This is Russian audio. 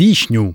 Wiśniu